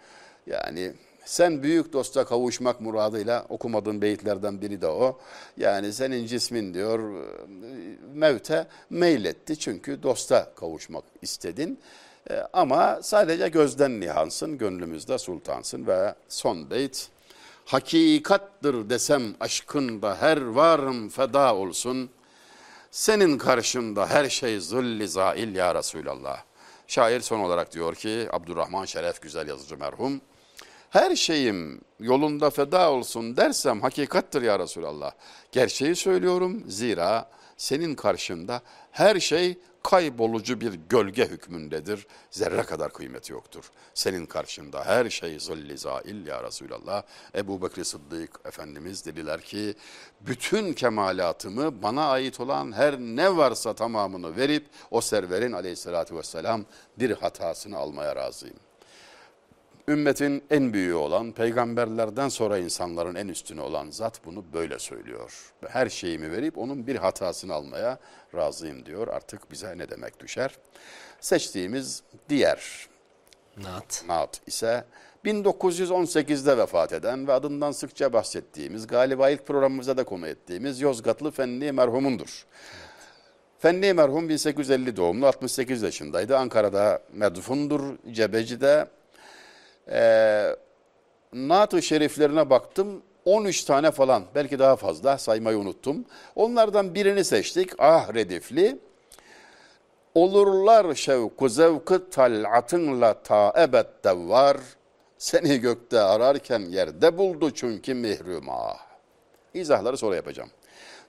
Speaker 2: Yani sen büyük dosta kavuşmak muradıyla okumadığın beyitlerden biri de o. Yani senin cismin diyor mevte meyletti çünkü dosta kavuşmak istedin. E, ama sadece gözden nihansın, gönlümüzde sultansın ve son beyt. Hakikattır desem aşkında her varım feda olsun. Senin karşında her şey zulli zail ya Resulallah. Şair son olarak diyor ki Abdurrahman Şeref Güzel Yazıcı merhum her şeyim yolunda feda olsun dersem hakikattir ya Resulallah. Gerçeği söylüyorum zira senin karşında her şey kaybolucu bir gölge hükmündedir. Zerre kadar kıymeti yoktur. Senin karşında her şey zilli zail ya Resulallah. Ebu Bekir Sıddık Efendimiz dediler ki bütün kemalatımı bana ait olan her ne varsa tamamını verip o serverin aleyhissalatü vesselam bir hatasını almaya razıyım ümmetin en büyüğü olan, peygamberlerden sonra insanların en üstünü olan zat bunu böyle söylüyor. Her şeyimi verip onun bir hatasını almaya razıyım diyor. Artık bize ne demek düşer? Seçtiğimiz diğer
Speaker 1: Naat.
Speaker 2: naat ise 1918'de vefat eden ve adından sıkça bahsettiğimiz, galiba ilk programımızda da konu ettiğimiz Yozgatlı Fenli merhumundur. Fenli merhum 1850 doğumlu, 68 yaşındaydı. Ankara'da medfundur, Cebeci'de e, Naat-ı şeriflerine baktım. 13 tane falan belki daha fazla saymayı unuttum. Onlardan birini seçtik. Ah redifli. Olurlar şevku zevkı tal'atınla ta ebedde var. Seni gökte ararken yerde buldu çünkü mihruma. İzahları sonra yapacağım.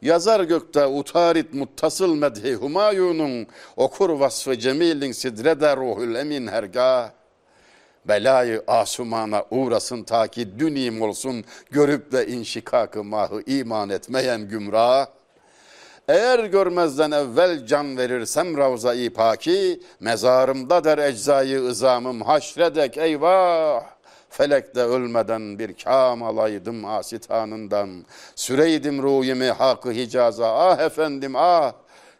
Speaker 2: Yazar gökte utarit muttasıl medhi humayunun okur vasfı cemilin sidrede ruhul emin hergah belayı asumana uğrasın ta ki dünim olsun görüp de inşikakı mahı iman etmeyen gümrah. Eğer görmezden evvel can verirsem ravza-i paki, mezarımda der eczayı ızamım haşredek eyvah. Felekte ölmeden bir kam alaydım asitanından, süreydim ruhimi hakkı hicaza, ah efendim ah.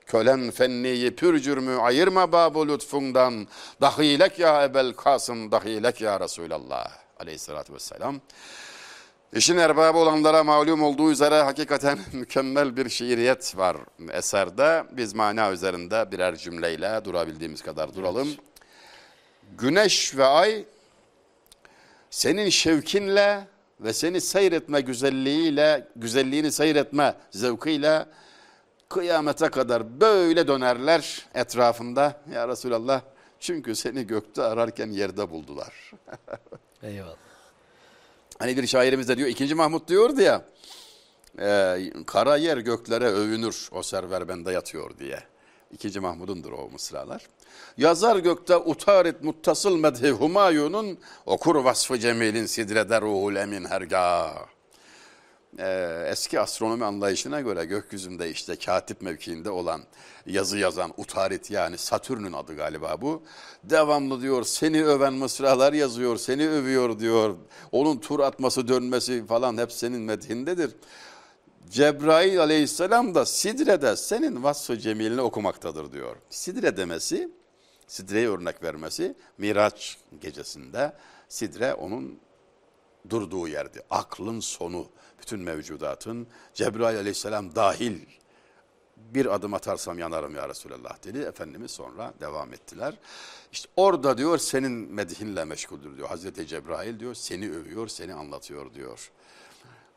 Speaker 2: Kölen fenniyi pür cürmü ayırma babu lütfundan. Dahilek ya Ebel Kasım, dahilek ya Resulallah aleyhissalatü vesselam. İşin erbabı olanlara malum olduğu üzere hakikaten mükemmel bir şiiriyet var eserde. Biz mana üzerinde birer cümleyle durabildiğimiz kadar duralım. Güneş ve ay senin şevkinle ve seni seyretme güzelliğiyle, güzelliğini seyretme zevkiyle kıyamete kadar böyle dönerler etrafında ya Resulallah. Çünkü seni gökte ararken yerde buldular.
Speaker 1: Eyvallah.
Speaker 2: Hani bir şairimiz de diyor, ikinci Mahmut diyordu ya, e, kara yer göklere övünür, o server bende yatıyor diye. İkinci Mahmud'undur o mısralar. Yazar gökte utarit muttasıl medhi Humayun'un okur vasfı cemilin sidrede ruhul emin hergah e, eski astronomi anlayışına göre gökyüzünde işte katip mevkiinde olan yazı yazan Utarit yani Satürn'ün adı galiba bu. Devamlı diyor seni öven mısralar yazıyor, seni övüyor diyor. Onun tur atması dönmesi falan hep senin medhindedir. Cebrail aleyhisselam da Sidre'de senin vasfı cemilini okumaktadır diyor. Sidre demesi, Sidre'ye örnek vermesi Miraç gecesinde Sidre onun durduğu yerdi. Aklın sonu, bütün mevcudatın Cebrail aleyhisselam dahil bir adım atarsam yanarım ya Resulallah dedi. Efendimiz sonra devam ettiler. İşte orada diyor senin medihinle meşguldür diyor. Hazreti Cebrail diyor seni övüyor, seni anlatıyor diyor.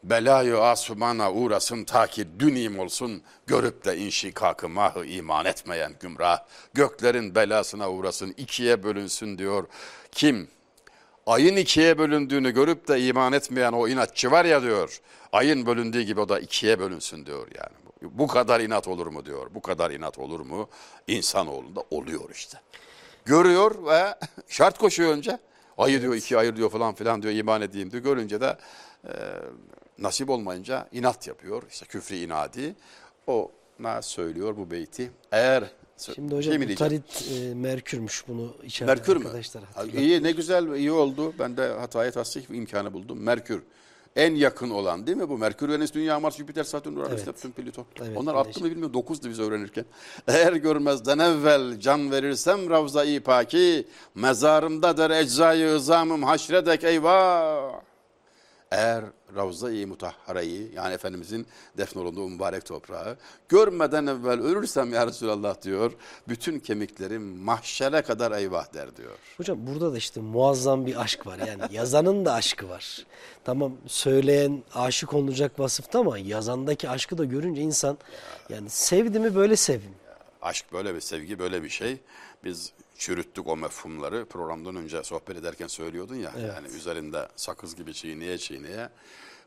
Speaker 2: Belayı asumana uğrasın ta ki dünim olsun görüp de inşikakı mahı iman etmeyen gümrah. Göklerin belasına uğrasın ikiye bölünsün diyor. Kim? Ayın ikiye bölündüğünü görüp de iman etmeyen o inatçı var ya diyor. Ayın bölündüğü gibi o da ikiye bölünsün diyor yani. Bu- kadar inat olur mu diyor. Bu kadar inat olur mu? İnsanoğlunda oluyor işte. Görüyor ve şart koşuyor önce. Ayı diyor ikiye ayır diyor falan filan diyor iman edeyim diyor. Görünce de e, nasip olmayınca inat yapıyor. İşte küfrü inadi. Ona söylüyor bu beyti. Eğer
Speaker 1: Şimdi hocam
Speaker 2: şey?
Speaker 1: Mutarit e, Merkürmüş bunu içeride
Speaker 2: Merkür mü?
Speaker 1: arkadaşlar
Speaker 2: Ha,
Speaker 1: hatırlatıyor.
Speaker 2: İyi ne güzel iyi oldu. Ben de hataya tasdik imkanı buldum. Merkür. En yakın olan değil mi bu? Merkür, Venüs, Dünya, Mars, Jüpiter, Satürn, Uranüs,
Speaker 1: Evet.
Speaker 2: Neptün, Plüton.
Speaker 1: Evet,
Speaker 2: Onlar attı mı bilmiyorum. Dokuzdu biz öğrenirken. Eğer görmezden evvel can verirsem Ravza-i Paki, mezarımda der eczayı ızamım haşredek eyvah. Eğer Ravza-i Mutahhare'yi yani Efendimizin defnolunduğu mübarek toprağı görmeden evvel ölürsem ya Resulallah diyor. Bütün kemiklerim mahşere kadar eyvah der diyor.
Speaker 1: Hocam burada da işte muazzam bir aşk var. Yani yazanın da aşkı var. Tamam söyleyen aşık olunacak vasıfta ama yazandaki aşkı da görünce insan yani sevdi mi böyle sevin.
Speaker 2: Aşk böyle bir sevgi böyle bir şey. Biz çürüttük o mefhumları. Programdan önce sohbet ederken söylüyordun ya.
Speaker 1: Evet.
Speaker 2: Yani üzerinde sakız gibi çiğneye çiğneye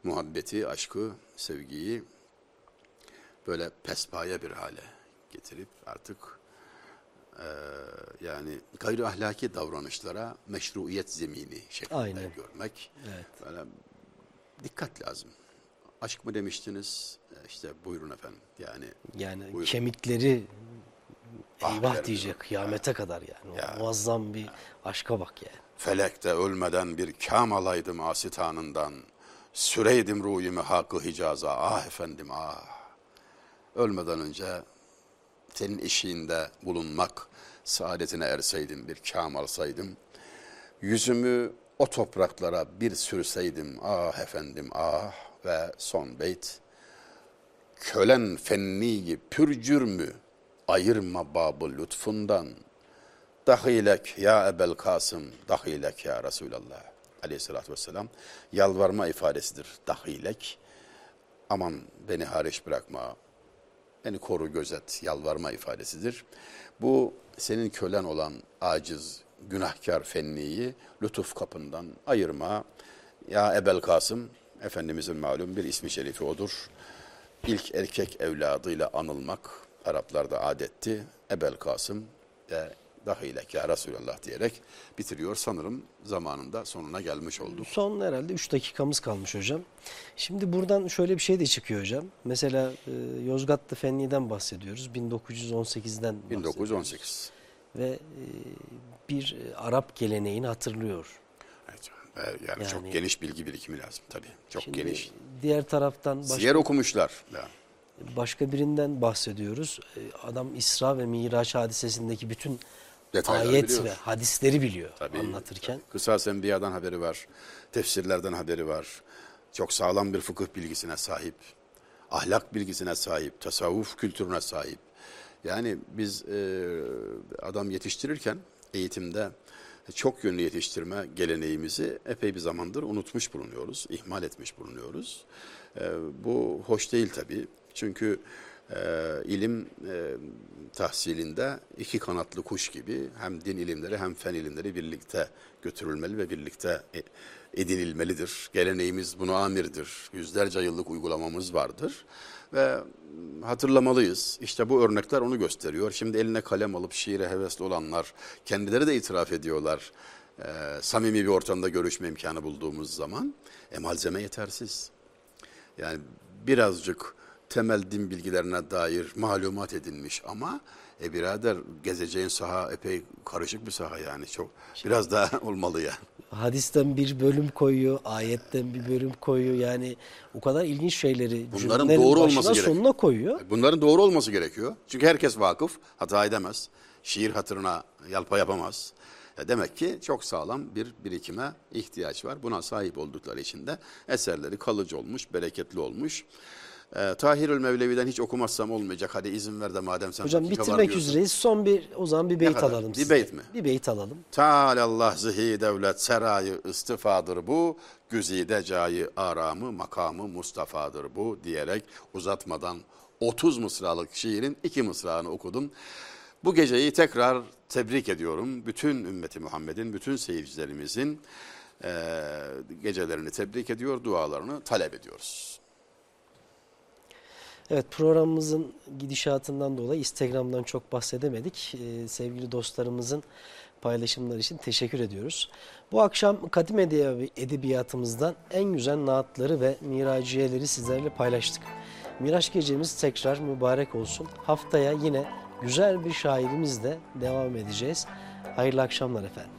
Speaker 2: muhabbeti, aşkı, sevgiyi böyle pespaye bir hale getirip artık eee, yani gayri ahlaki davranışlara meşruiyet zemini şeklinde
Speaker 1: Aynen.
Speaker 2: görmek.
Speaker 1: Evet.
Speaker 2: Böyle dikkat lazım. Aşk mı demiştiniz? E, İşte buyurun efendim. Yani
Speaker 1: Yani
Speaker 2: Buyurun.
Speaker 1: kemikleri eyvah
Speaker 2: verin.
Speaker 1: diyecek kıyamete kadar yani.
Speaker 2: Ya.
Speaker 1: muazzam bir aşka bak yani.
Speaker 2: Felekte ölmeden bir kam alaydım asitanından. Süreydim ruhimi hakkı hicaza. Ah efendim ah. Ölmeden önce senin eşiğinde bulunmak saadetine erseydim, bir kam alsaydım. Yüzümü o topraklara bir sürseydim. Ah efendim ah. Ve son beyt. Kölen fenniyi pür cürmü ayırma babı lütfundan. Dahilek ya Ebel Kasım, dahilek ya Resulallah aleyhissalatü vesselam. Yalvarma ifadesidir dahilek. Aman beni hariç bırakma, beni koru gözet, yalvarma ifadesidir. Bu senin kölen olan aciz, günahkar fenniyi lütuf kapından ayırma. Ya Ebel Kasım, Efendimizin malum bir ismi şerifi odur. İlk erkek evladıyla anılmak Araplarda adetti. Ebel Kasım ve dahilek ya Resulallah diyerek bitiriyor. Sanırım zamanında sonuna gelmiş olduk.
Speaker 1: Son herhalde 3 dakikamız kalmış hocam. Şimdi buradan şöyle bir şey de çıkıyor hocam. Mesela e, Yozgatlı Fenli'den bahsediyoruz. 1918'den bahsediyoruz.
Speaker 2: 1918.
Speaker 1: Ve e, bir e, Arap geleneğini hatırlıyor.
Speaker 2: Evet. Ve Yani, çok
Speaker 1: Yani-
Speaker 2: geniş bilgi birikimi lazım tabii. Çok geniş.
Speaker 1: Diğer taraftan başka,
Speaker 2: Siyer okumuşlar. Ya.
Speaker 1: Başka birinden bahsediyoruz. E, Adam İsra ve Miraç hadisesindeki bütün
Speaker 2: Detayları
Speaker 1: ayet
Speaker 2: biliyor.
Speaker 1: ve hadisleri biliyor
Speaker 2: Tabii,
Speaker 1: anlatırken.
Speaker 2: tabii. Kısas Enbiya'dan haberi var. Tefsirlerden haberi var. Çok sağlam bir fıkıh bilgisine sahip. Ahlak bilgisine sahip. Tasavvuf kültürüne sahip. Yani biz e, adam yetiştirirken eğitimde çok yönlü yetiştirme geleneğimizi epey bir zamandır unutmuş bulunuyoruz. ihmal etmiş bulunuyoruz. E, bu hoş değil tabii. Çünkü e, ilim e, tahsilinde iki kanatlı kuş gibi hem din ilimleri hem fen ilimleri birlikte götürülmeli ve birlikte e- edinilmelidir. Geleneğimiz buna amirdir. Yüzlerce yıllık uygulamamız vardır ve hatırlamalıyız. İşte bu örnekler onu gösteriyor. Şimdi eline kalem alıp şiire hevesli olanlar kendileri de itiraf ediyorlar. Ee, samimi bir ortamda görüşme imkanı bulduğumuz zaman e, malzeme yetersiz. Yani birazcık temel din bilgilerine dair malumat edinmiş ama e birader gezeceğin saha epey karışık bir saha yani çok biraz daha olmalı yani.
Speaker 1: Hadisten bir bölüm koyuyor, ayetten bir bölüm koyuyor. Yani o kadar ilginç şeyleri
Speaker 2: Bunların doğru olması gerek.
Speaker 1: sonuna koyuyor.
Speaker 2: Bunların doğru olması gerekiyor. Çünkü herkes vakıf, hata edemez. Şiir hatırına yalpa yapamaz. E demek ki çok sağlam bir birikime ihtiyaç var. Buna sahip oldukları için de eserleri kalıcı olmuş, bereketli olmuş. Ee, Tahirül Mevlevi'den hiç okumazsam olmayacak. Hadi izin ver de madem sen
Speaker 1: Hocam bitirmek üzereyiz. Son bir o zaman bir
Speaker 2: kadar?
Speaker 1: alalım
Speaker 2: Bir
Speaker 1: sizden.
Speaker 2: beyt mi?
Speaker 1: Bir beyt alalım.
Speaker 2: Teâlallah zihi devlet serayı istifadır bu, güzide cayı aramı makamı Mustafa'dır bu diyerek uzatmadan 30 mısralık şiirin iki mısrağını okudum. Bu geceyi tekrar tebrik ediyorum. Bütün ümmeti Muhammed'in, bütün seyircilerimizin eee, gecelerini tebrik ediyor, dualarını talep ediyoruz.
Speaker 1: Evet programımızın gidişatından dolayı Instagram'dan çok bahsedemedik. Ee, sevgili dostlarımızın paylaşımları için teşekkür ediyoruz. Bu akşam kadim edebi- edebiyatımızdan en güzel naatları ve miraciyeleri sizlerle paylaştık. Miraç gecemiz tekrar mübarek olsun. Haftaya yine güzel bir şairimizle devam edeceğiz. Hayırlı akşamlar efendim.